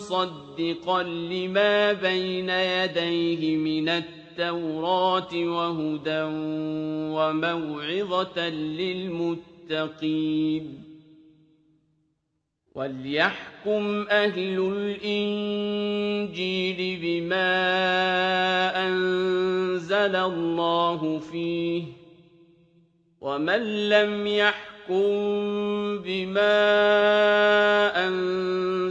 ومصدقا لما بين يديه من التوراة وهدى وموعظة للمتقين. وليحكم أهل الإنجيل بما أنزل الله فيه ومن لم يحكم بما أنزل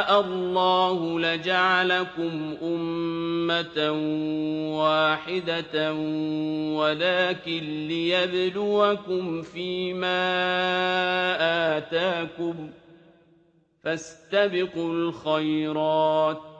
الله لجعلكم أمة واحدة ولكن ليبلوكم فيما آتاكم فاستبقوا الخيرات.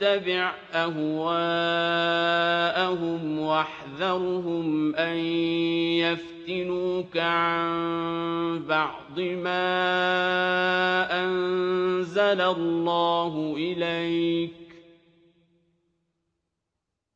واتبع أهواءهم واحذرهم أن يفتنوك عن بعض ما أنزل الله إليك